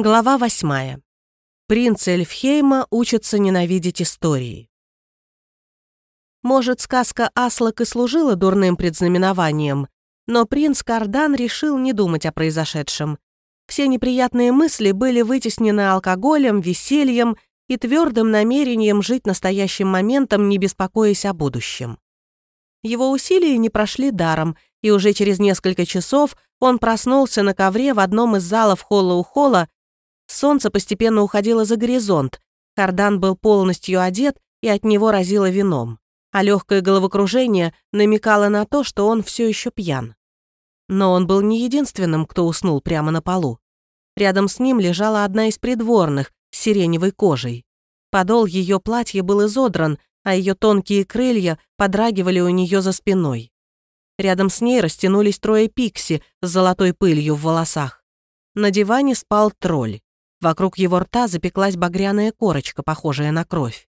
Глава восьмая. Принц Эльфхейма учится ненавидеть истории. Может, сказка Аслак и служила дурным предзнаменованием, но принц Кардан решил не думать о произошедшем. Все неприятные мысли были вытеснены алкоголем, весельем и твердым намерением жить настоящим моментом, не беспокоясь о будущем. Его усилия не прошли даром, и уже через несколько часов он проснулся на ковре в одном из залов холла у холла Солнце постепенно уходило за горизонт. Кардан был полностью одет, и от него разило вином. А легкое головокружение намекало на то, что он все еще пьян. Но он был не единственным, кто уснул прямо на полу. Рядом с ним лежала одна из придворных с сиреневой кожей. Подол ее платья был изодран, а ее тонкие крылья подрагивали у нее за спиной. Рядом с ней растянулись трое пикси с золотой пылью в волосах. На диване спал тролль. Вокруг его рта запеклась багряная корочка, похожая на кровь.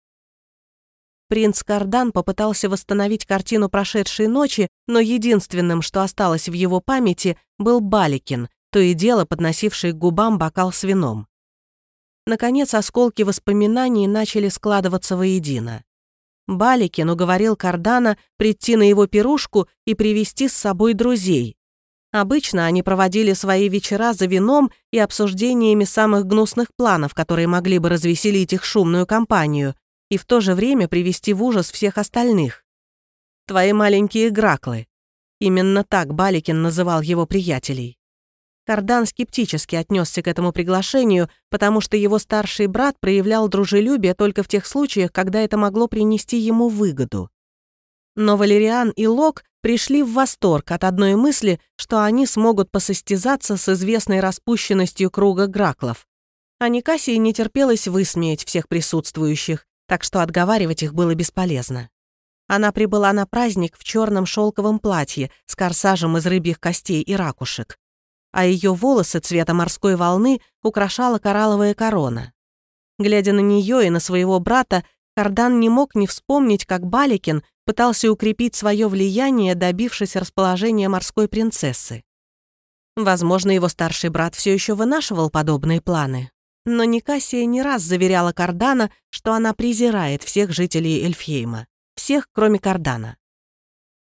Принц Кардан попытался восстановить картину прошедшей ночи, но единственным, что осталось в его памяти, был Баликин, то и дело подносивший к губам бокал с вином. Наконец, осколки воспоминаний начали складываться воедино. Баликин уговорил Кардана прийти на его пирушку и привести с собой друзей, Обычно они проводили свои вечера за вином и обсуждениями самых гнусных планов, которые могли бы развеселить их шумную компанию и в то же время привести в ужас всех остальных. «Твои маленькие граклы». Именно так Баликин называл его приятелей. Кардан скептически отнесся к этому приглашению, потому что его старший брат проявлял дружелюбие только в тех случаях, когда это могло принести ему выгоду. Но Валериан и Лок пришли в восторг от одной мысли, что они смогут посостязаться с известной распущенностью круга Граклов. А Никасии не терпелось высмеять всех присутствующих, так что отговаривать их было бесполезно. Она прибыла на праздник в черном шелковом платье с корсажем из рыбьих костей и ракушек, а ее волосы цвета морской волны украшала коралловая корона. Глядя на нее и на своего брата, Кардан не мог не вспомнить, как Баликин пытался укрепить свое влияние, добившись расположения морской принцессы. Возможно, его старший брат все еще вынашивал подобные планы. Но Никасия не раз заверяла Кардана, что она презирает всех жителей Эльфхейма. Всех, кроме Кардана.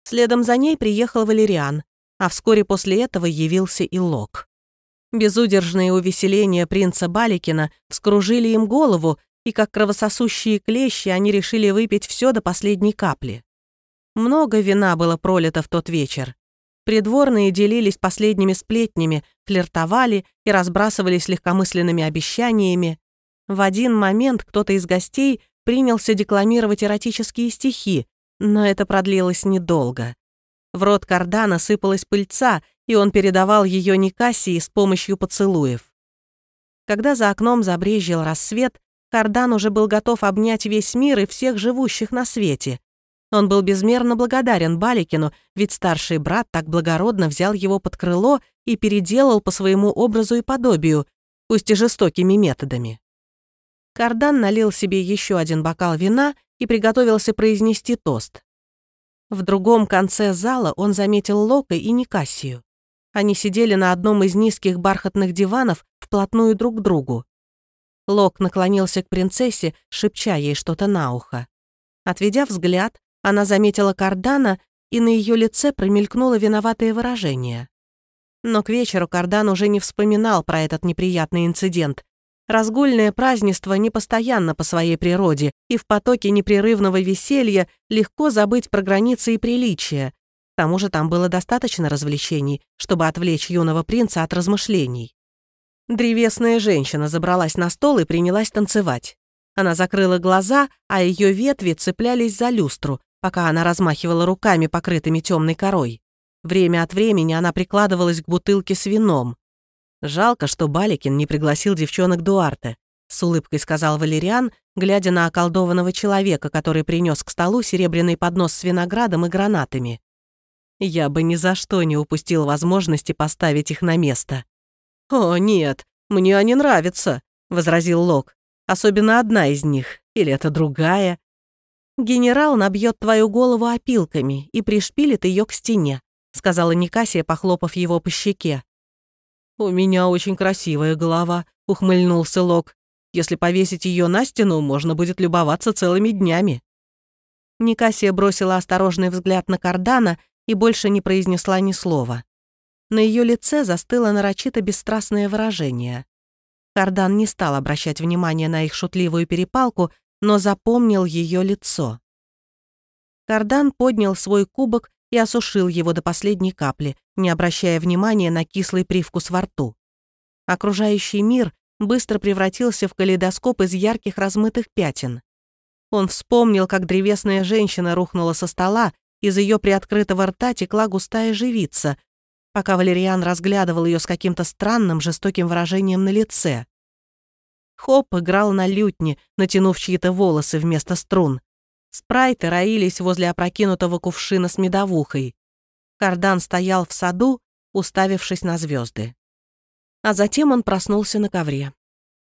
Следом за ней приехал Валериан, а вскоре после этого явился и Лок. Безудержные увеселения принца Баликина вскружили им голову, и как кровососущие клещи они решили выпить все до последней капли. Много вина было пролито в тот вечер. Придворные делились последними сплетнями, флиртовали и разбрасывались легкомысленными обещаниями. В один момент кто-то из гостей принялся декламировать эротические стихи, но это продлилось недолго. В рот Кардана сыпалась пыльца, и он передавал ее Никасии с помощью поцелуев. Когда за окном забрезжил рассвет, Кардан уже был готов обнять весь мир и всех живущих на свете. Он был безмерно благодарен Баликину, ведь старший брат так благородно взял его под крыло и переделал по своему образу и подобию, пусть и жестокими методами. Кардан налил себе еще один бокал вина и приготовился произнести тост. В другом конце зала он заметил Лока и Никассию. Они сидели на одном из низких бархатных диванов вплотную друг к другу. Лок наклонился к принцессе, шепча ей что-то на ухо. Отведя взгляд, она заметила Кардана, и на ее лице промелькнуло виноватое выражение. Но к вечеру Кардан уже не вспоминал про этот неприятный инцидент. Разгульное празднество непостоянно по своей природе, и в потоке непрерывного веселья легко забыть про границы и приличия. К тому же там было достаточно развлечений, чтобы отвлечь юного принца от размышлений. Древесная женщина забралась на стол и принялась танцевать. Она закрыла глаза, а ее ветви цеплялись за люстру, пока она размахивала руками, покрытыми темной корой. Время от времени она прикладывалась к бутылке с вином. «Жалко, что Баликин не пригласил девчонок Дуарте», с улыбкой сказал Валериан, глядя на околдованного человека, который принес к столу серебряный поднос с виноградом и гранатами. «Я бы ни за что не упустил возможности поставить их на место». «О, нет, мне они нравятся», — возразил Лок. «Особенно одна из них. Или это другая?» «Генерал набьет твою голову опилками и пришпилит ее к стене», — сказала Никасия, похлопав его по щеке. «У меня очень красивая голова», — ухмыльнулся Лок. «Если повесить ее на стену, можно будет любоваться целыми днями». Никасия бросила осторожный взгляд на Кардана и больше не произнесла ни слова. На ее лице застыло нарочито бесстрастное выражение. Кардан не стал обращать внимания на их шутливую перепалку, но запомнил ее лицо. Кардан поднял свой кубок и осушил его до последней капли, не обращая внимания на кислый привкус во рту. Окружающий мир быстро превратился в калейдоскоп из ярких размытых пятен. Он вспомнил, как древесная женщина рухнула со стола, из ее приоткрытого рта текла густая живица, пока Валериан разглядывал ее с каким-то странным жестоким выражением на лице. Хоп играл на лютне, натянув чьи-то волосы вместо струн. Спрайты роились возле опрокинутого кувшина с медовухой. Кардан стоял в саду, уставившись на звезды. А затем он проснулся на ковре.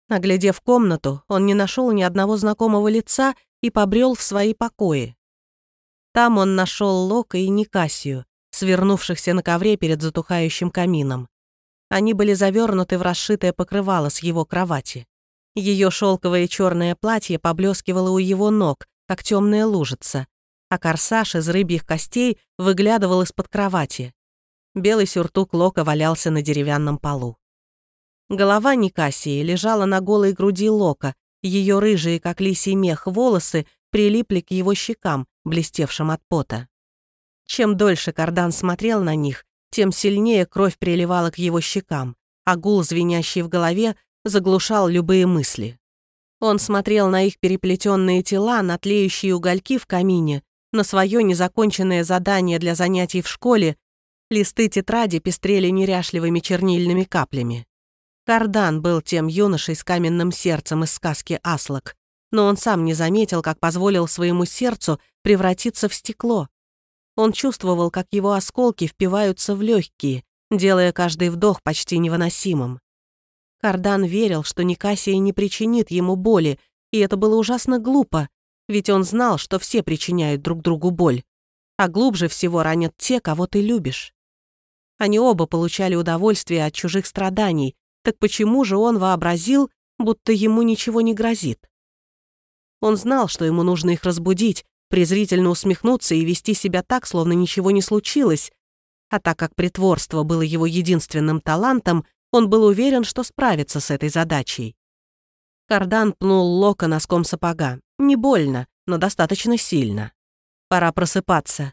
Оглядев комнату, он не нашел ни одного знакомого лица и побрел в свои покои. Там он нашел Лока и Никасию, свернувшихся на ковре перед затухающим камином. Они были завернуты в расшитое покрывало с его кровати. Ее шелковое черное платье поблескивало у его ног, как темная лужица, а корсаж из рыбьих костей выглядывал из-под кровати. Белый сюртук Лока валялся на деревянном полу. Голова Никасии лежала на голой груди Лока, ее рыжие, как лисий мех, волосы прилипли к его щекам, блестевшим от пота. Чем дольше Кардан смотрел на них, тем сильнее кровь приливала к его щекам, а гул, звенящий в голове, заглушал любые мысли. Он смотрел на их переплетенные тела, на тлеющие угольки в камине, на свое незаконченное задание для занятий в школе. Листы тетради пестрели неряшливыми чернильными каплями. Кардан был тем юношей с каменным сердцем из сказки «Аслак», но он сам не заметил, как позволил своему сердцу превратиться в стекло. Он чувствовал, как его осколки впиваются в легкие, делая каждый вдох почти невыносимым. Кардан верил, что Никасия не причинит ему боли, и это было ужасно глупо, ведь он знал, что все причиняют друг другу боль, а глубже всего ранят те, кого ты любишь. Они оба получали удовольствие от чужих страданий, так почему же он вообразил, будто ему ничего не грозит? Он знал, что ему нужно их разбудить, презрительно усмехнуться и вести себя так, словно ничего не случилось, а так как притворство было его единственным талантом, он был уверен, что справится с этой задачей. Кардан пнул Лока носком сапога. Не больно, но достаточно сильно. Пора просыпаться.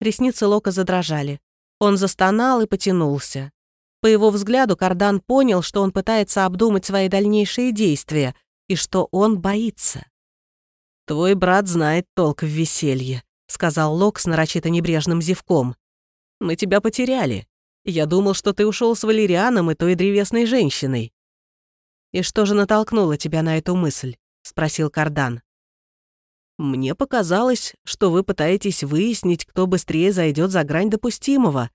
Ресницы Лока задрожали. Он застонал и потянулся. По его взгляду Кардан понял, что он пытается обдумать свои дальнейшие действия и что он боится. «Твой брат знает толк в веселье», — сказал Лок с нарочито небрежным зевком. «Мы тебя потеряли. Я думал, что ты ушел с Валерианом и той древесной женщиной». «И что же натолкнуло тебя на эту мысль?» — спросил Кардан. «Мне показалось, что вы пытаетесь выяснить, кто быстрее зайдет за грань допустимого».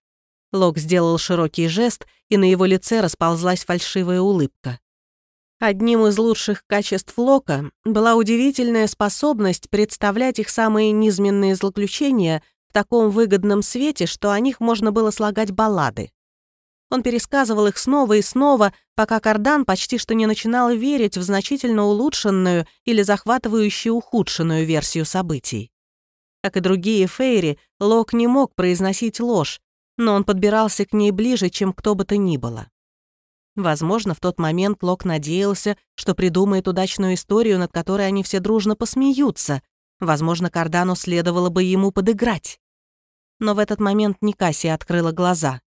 Лок сделал широкий жест, и на его лице расползлась фальшивая улыбка. Одним из лучших качеств Лока была удивительная способность представлять их самые низменные злоключения в таком выгодном свете, что о них можно было слагать баллады. Он пересказывал их снова и снова, пока Кардан почти что не начинал верить в значительно улучшенную или захватывающую ухудшенную версию событий. Как и другие Фейри, Лок не мог произносить ложь, но он подбирался к ней ближе, чем кто бы то ни было. Возможно, в тот момент Лок надеялся, что придумает удачную историю, над которой они все дружно посмеются, Возможно, Кардану следовало бы ему подыграть. Но в этот момент Никасия открыла глаза.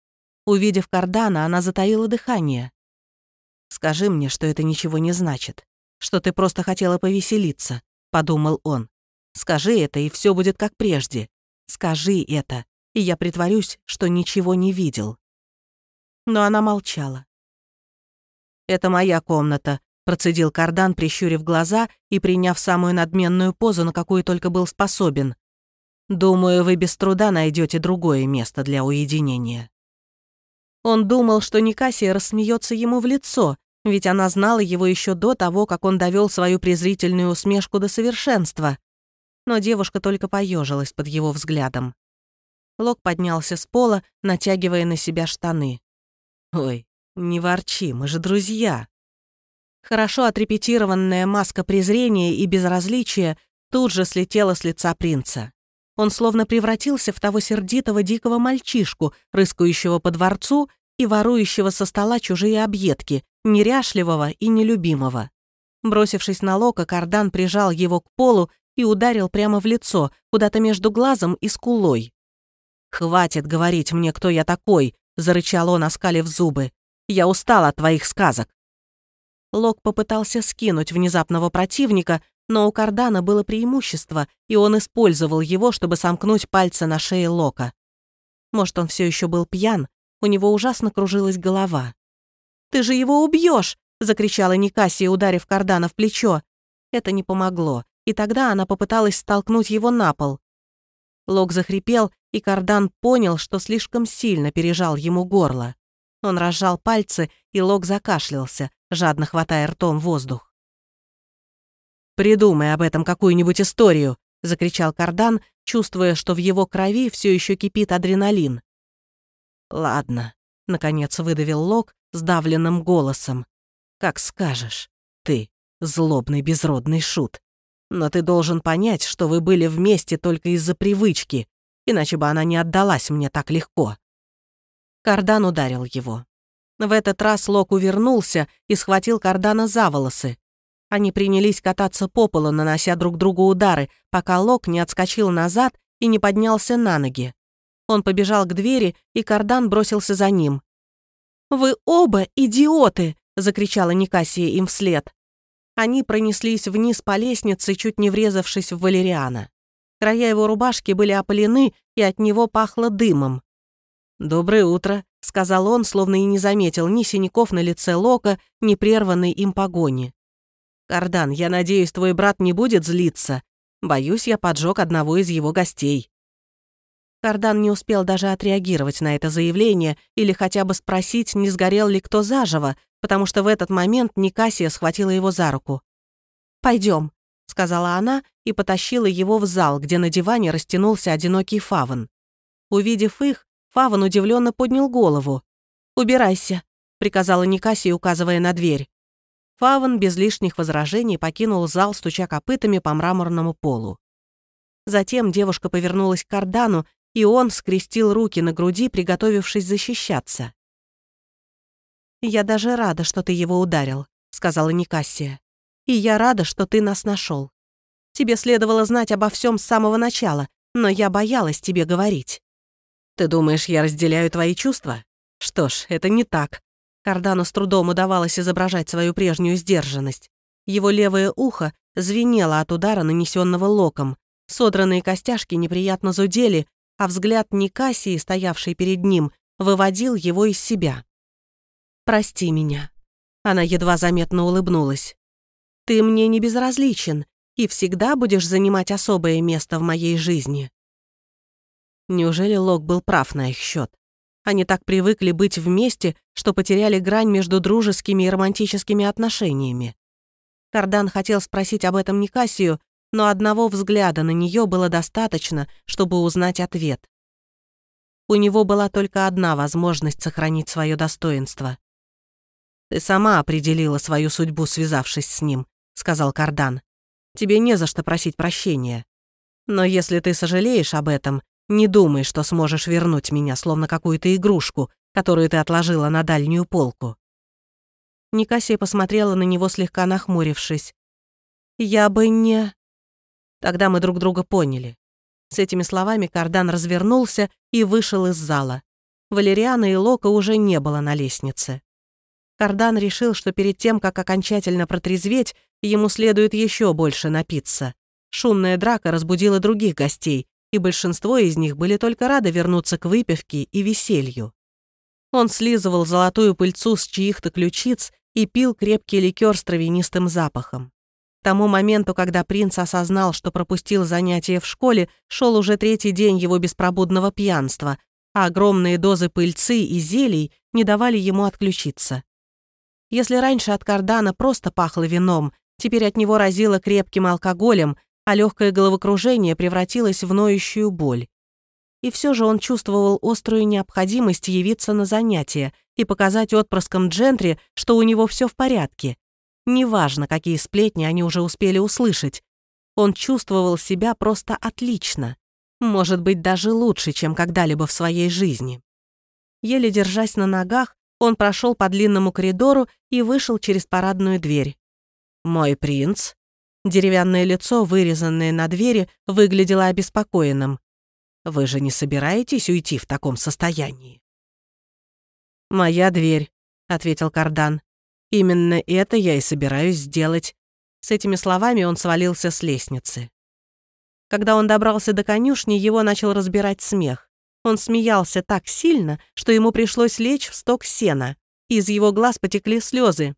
Увидев Кардана, она затаила дыхание. «Скажи мне, что это ничего не значит, что ты просто хотела повеселиться», — подумал он. «Скажи это, и все будет как прежде. Скажи это, и я притворюсь, что ничего не видел». Но она молчала. «Это моя комната», Процедил кардан, прищурив глаза и приняв самую надменную позу, на какую только был способен. «Думаю, вы без труда найдете другое место для уединения». Он думал, что Никасия рассмеется ему в лицо, ведь она знала его еще до того, как он довел свою презрительную усмешку до совершенства. Но девушка только поежилась под его взглядом. Лок поднялся с пола, натягивая на себя штаны. «Ой, не ворчи, мы же друзья», Хорошо отрепетированная маска презрения и безразличия тут же слетела с лица принца. Он словно превратился в того сердитого дикого мальчишку, рыскающего по дворцу и ворующего со стола чужие объедки, неряшливого и нелюбимого. Бросившись на Лока, Кардан прижал его к полу и ударил прямо в лицо, куда-то между глазом и скулой. «Хватит говорить мне, кто я такой», — зарычал он, оскалив зубы. «Я устал от твоих сказок». Лок попытался скинуть внезапного противника, но у Кардана было преимущество, и он использовал его, чтобы сомкнуть пальцы на шее Лока. Может, он все еще был пьян, у него ужасно кружилась голова. «Ты же его убьешь! закричала Никасия, ударив Кардана в плечо. Это не помогло, и тогда она попыталась столкнуть его на пол. Лок захрипел, и Кардан понял, что слишком сильно пережал ему горло. Он разжал пальцы, и Лок закашлялся, жадно хватая ртом воздух. «Придумай об этом какую-нибудь историю!» — закричал Кардан, чувствуя, что в его крови все еще кипит адреналин. «Ладно», — наконец выдавил Лок сдавленным голосом. «Как скажешь, ты, злобный безродный шут. Но ты должен понять, что вы были вместе только из-за привычки, иначе бы она не отдалась мне так легко». Кардан ударил его. В этот раз Лок увернулся и схватил Кардана за волосы. Они принялись кататься по полу, нанося друг другу удары, пока Лок не отскочил назад и не поднялся на ноги. Он побежал к двери, и Кардан бросился за ним. «Вы оба идиоты!» — закричала Никасия им вслед. Они пронеслись вниз по лестнице, чуть не врезавшись в Валериана. Края его рубашки были опалены, и от него пахло дымом. «Доброе утро», — сказал он, словно и не заметил ни синяков на лице Лока, ни прерванной им погони. «Кардан, я надеюсь, твой брат не будет злиться. Боюсь, я поджег одного из его гостей». Кардан не успел даже отреагировать на это заявление или хотя бы спросить, не сгорел ли кто заживо, потому что в этот момент Никасия схватила его за руку. «Пойдем», — сказала она и потащила его в зал, где на диване растянулся одинокий фаван. Увидев их, фаван удивленно поднял голову. «Убирайся», — приказала Никасия, указывая на дверь. Фаван без лишних возражений покинул зал, стуча копытами по мраморному полу. Затем девушка повернулась к Кардану, и он скрестил руки на груди, приготовившись защищаться. «Я даже рада, что ты его ударил», — сказала Никассия. «И я рада, что ты нас нашел. Тебе следовало знать обо всем с самого начала, но я боялась тебе говорить». «Ты думаешь, я разделяю твои чувства? Что ж, это не так». Кардану с трудом удавалось изображать свою прежнюю сдержанность. Его левое ухо звенело от удара, нанесенного локом. Содранные костяшки неприятно зудели, а взгляд Никасии, стоявшей перед ним, выводил его из себя. «Прости меня». Она едва заметно улыбнулась. «Ты мне не безразличен и всегда будешь занимать особое место в моей жизни». Неужели Лок был прав на их счет? Они так привыкли быть вместе, что потеряли грань между дружескими и романтическими отношениями. Кардан хотел спросить об этом Никасию, но одного взгляда на нее было достаточно, чтобы узнать ответ. У него была только одна возможность сохранить свое достоинство. «Ты сама определила свою судьбу, связавшись с ним», — сказал Кардан. «Тебе не за что просить прощения. Но если ты сожалеешь об этом, не думай, что сможешь вернуть меня, словно какую-то игрушку, которую ты отложила на дальнюю полку». Никасия посмотрела на него, слегка нахмурившись. «Я бы не...» Тогда мы друг друга поняли. С этими словами Кардан развернулся и вышел из зала. Валериана и Лока уже не было на лестнице. Кардан решил, что перед тем, как окончательно протрезветь, ему следует еще больше напиться. Шумная драка разбудила других гостей, и большинство из них были только рады вернуться к выпивке и веселью. Он слизывал золотую пыльцу с чьих-то ключиц и пил крепкий ликер с травянистым запахом. К тому моменту, когда принц осознал, что пропустил занятия в школе, шел уже третий день его беспробудного пьянства, а огромные дозы пыльцы и зелий не давали ему отключиться. Если раньше от кардана просто пахло вином, теперь от него разило крепким алкоголем, а легкое головокружение превратилось в ноющую боль. И все же он чувствовал острую необходимость явиться на занятия и показать отпрыскам джентри, что у него все в порядке. Неважно, какие сплетни они уже успели услышать. Он чувствовал себя просто отлично. Может быть, даже лучше, чем когда-либо в своей жизни. Еле держась на ногах, он прошел по длинному коридору и вышел через парадную дверь. «Мой принц?» Деревянное лицо, вырезанное на двери, выглядело обеспокоенным. «Вы же не собираетесь уйти в таком состоянии?» «Моя дверь», — ответил Кардан. «Именно это я и собираюсь сделать». С этими словами он свалился с лестницы. Когда он добрался до конюшни, его начал разбирать смех. Он смеялся так сильно, что ему пришлось лечь в сток сена. Из его глаз потекли слезы.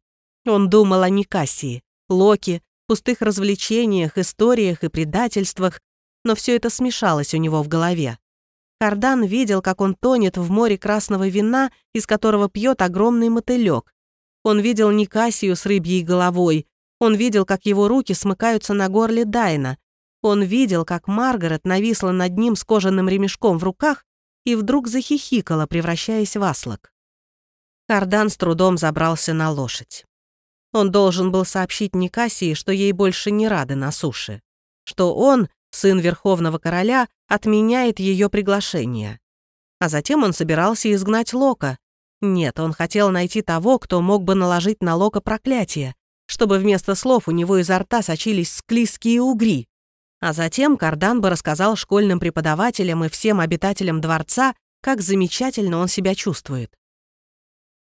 Он думал о Никасии, Локи, пустых развлечениях, историях и предательствах, но все это смешалось у него в голове. Кардан видел, как он тонет в море красного вина, из которого пьет огромный мотылек. Он видел Никасию с рыбьей головой. Он видел, как его руки смыкаются на горле Дайна. Он видел, как Маргарет нависла над ним с кожаным ремешком в руках и вдруг захихикала, превращаясь в аслак. Кардан с трудом забрался на лошадь. Он должен был сообщить Никасии, что ей больше не рады на суше, что он, сын Верховного Короля, отменяет ее приглашение. А затем он собирался изгнать Лока. Нет, он хотел найти того, кто мог бы наложить на Лока проклятие, чтобы вместо слов у него изо рта сочились склизкие угри. А затем Кардан бы рассказал школьным преподавателям и всем обитателям дворца, как замечательно он себя чувствует.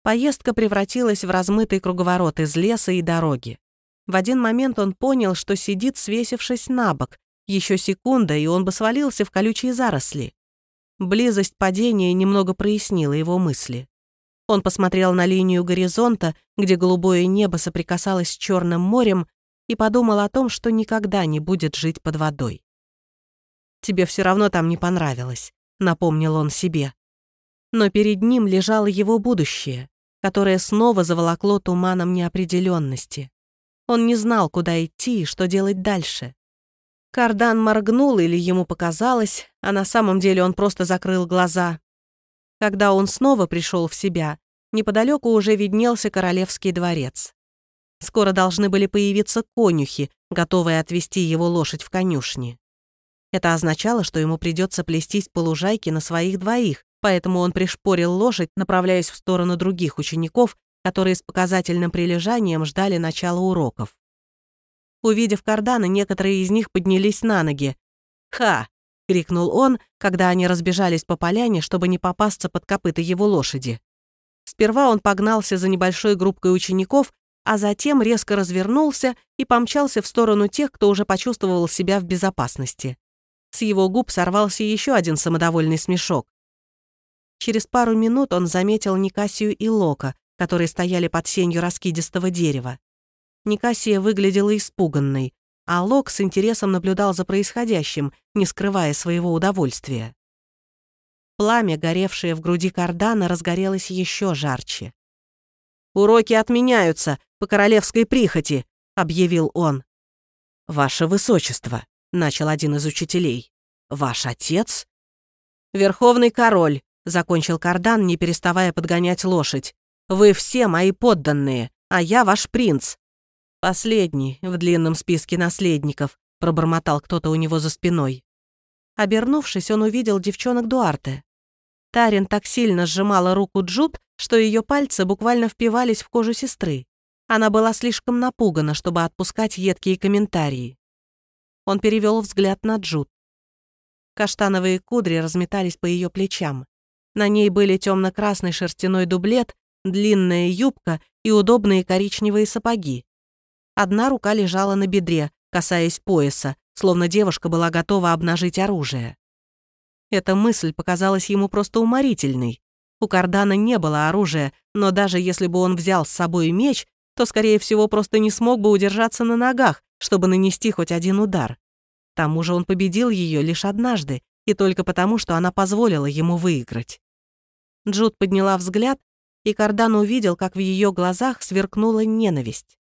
Поездка превратилась в размытый круговорот из леса и дороги. В один момент он понял, что сидит, свесившись на бок. Еще секунда, и он бы свалился в колючие заросли. Близость падения немного прояснила его мысли. Он посмотрел на линию горизонта, где голубое небо соприкасалось с Черным морем, и подумал о том, что никогда не будет жить под водой. «Тебе все равно там не понравилось», — напомнил он себе. Но перед ним лежало его будущее, которое снова заволокло туманом неопределенности. Он не знал, куда идти и что делать дальше. Кардан моргнул или ему показалось, а на самом деле он просто закрыл глаза. Когда он снова пришел в себя, неподалеку уже виднелся королевский дворец. Скоро должны были появиться конюхи, готовые отвезти его лошадь в конюшни. Это означало, что ему придется плестись по лужайке на своих двоих, поэтому он пришпорил лошадь, направляясь в сторону других учеников, которые с показательным прилежанием ждали начала уроков. Увидев карданы, некоторые из них поднялись на ноги. «Ха!» — крикнул он, когда они разбежались по поляне, чтобы не попасться под копыта его лошади. Сперва он погнался за небольшой группкой учеников, а затем резко развернулся и помчался в сторону тех, кто уже почувствовал себя в безопасности. С его губ сорвался еще один самодовольный смешок. Через пару минут он заметил Никасию и Лока, которые стояли под сенью раскидистого дерева. Никасия выглядела испуганной, а Лок с интересом наблюдал за происходящим, не скрывая своего удовольствия. Пламя, горевшее в груди кардана, разгорелось еще жарче. «Уроки отменяются по королевской прихоти», — объявил он. «Ваше высочество», — начал один из учителей. «Ваш отец?» «Верховный король», — закончил кардан, не переставая подгонять лошадь. «Вы все мои подданные, а я ваш принц». «Последний в длинном списке наследников», — пробормотал кто-то у него за спиной. Обернувшись, он увидел девчонок Дуарте. Тарин так сильно сжимала руку Джуд, что ее пальцы буквально впивались в кожу сестры. Она была слишком напугана, чтобы отпускать едкие комментарии. Он перевел взгляд на Джуд. Каштановые кудри разметались по ее плечам. На ней были темно-красный шерстяной дублет, длинная юбка и удобные коричневые сапоги. Одна рука лежала на бедре, касаясь пояса, словно девушка была готова обнажить оружие. Эта мысль показалась ему просто уморительной. У Кардана не было оружия, но даже если бы он взял с собой меч, то, скорее всего, просто не смог бы удержаться на ногах, чтобы нанести хоть один удар. К тому же он победил ее лишь однажды, и только потому, что она позволила ему выиграть. Джуд подняла взгляд, и Кардан увидел, как в ее глазах сверкнула ненависть.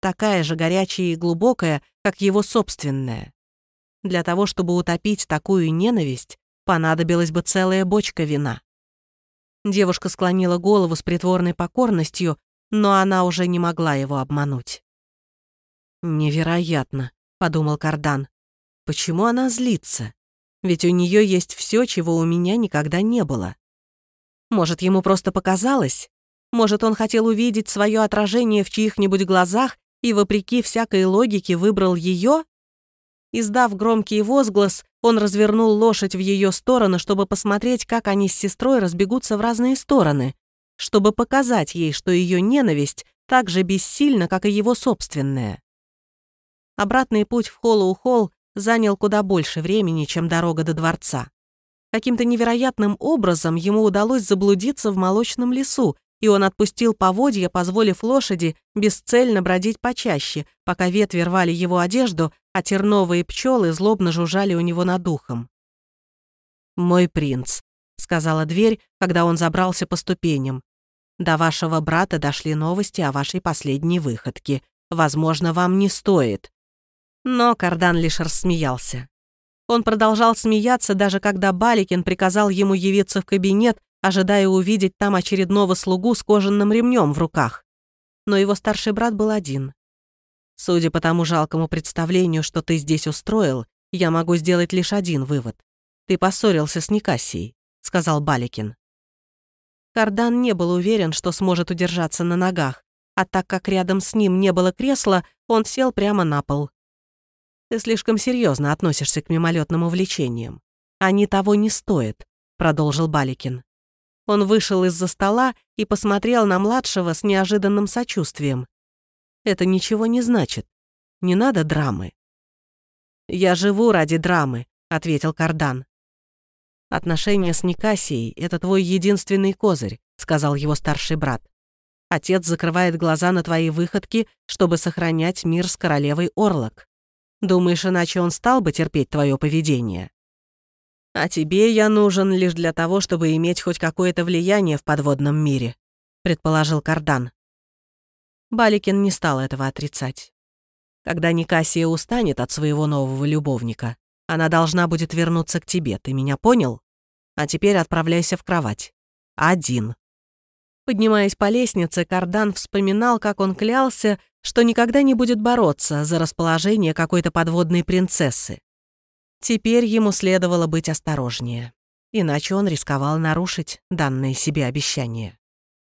Такая же горячая и глубокая, как его собственная. Для того, чтобы утопить такую ненависть, понадобилась бы целая бочка вина. Девушка склонила голову с притворной покорностью, но она уже не могла его обмануть. «Невероятно», — подумал Кардан. «Почему она злится? Ведь у нее есть все, чего у меня никогда не было. Может, ему просто показалось? Может, он хотел увидеть свое отражение в чьих-нибудь глазах и, вопреки всякой логике, выбрал ее? Издав громкий возглас, он развернул лошадь в ее сторону, чтобы посмотреть, как они с сестрой разбегутся в разные стороны, чтобы показать ей, что ее ненависть так же бессильна, как и его собственная. Обратный путь в Холлоу-Холл занял куда больше времени, чем дорога до дворца. Каким-то невероятным образом ему удалось заблудиться в молочном лесу, и он отпустил поводья, позволив лошади бесцельно бродить почаще, пока ветви рвали его одежду, а терновые пчелы злобно жужжали у него над духом. «Мой принц», — сказала дверь, когда он забрался по ступеням. «До вашего брата дошли новости о вашей последней выходке. Возможно, вам не стоит». Но Кардан лишь рассмеялся. Он продолжал смеяться, даже когда Баликин приказал ему явиться в кабинет, ожидая увидеть там очередного слугу с кожаным ремнем в руках. Но его старший брат был один. Судя по тому жалкому представлению, что ты здесь устроил, я могу сделать лишь один вывод. Ты поссорился с Никасией, сказал Баликин. Кардан не был уверен, что сможет удержаться на ногах, а так как рядом с ним не было кресла, он сел прямо на пол. Ты слишком серьезно относишься к мимолетным увлечениям. Они того не стоят, продолжил Баликин. Он вышел из-за стола и посмотрел на младшего с неожиданным сочувствием. Это ничего не значит. Не надо драмы». «Я живу ради драмы», — ответил Кардан. «Отношения с Никасией — это твой единственный козырь», — сказал его старший брат. «Отец закрывает глаза на твои выходки, чтобы сохранять мир с королевой Орлок. Думаешь, иначе он стал бы терпеть твое поведение? А тебе я нужен лишь для того, чтобы иметь хоть какое-то влияние в подводном мире», — предположил Кардан. Баликин не стал этого отрицать. Когда Никасия устанет от своего нового любовника, она должна будет вернуться к тебе, ты меня понял? А теперь отправляйся в кровать. Один. Поднимаясь по лестнице, Кардан вспоминал, как он клялся, что никогда не будет бороться за расположение какой-то подводной принцессы. Теперь ему следовало быть осторожнее, иначе он рисковал нарушить данное себе обещание.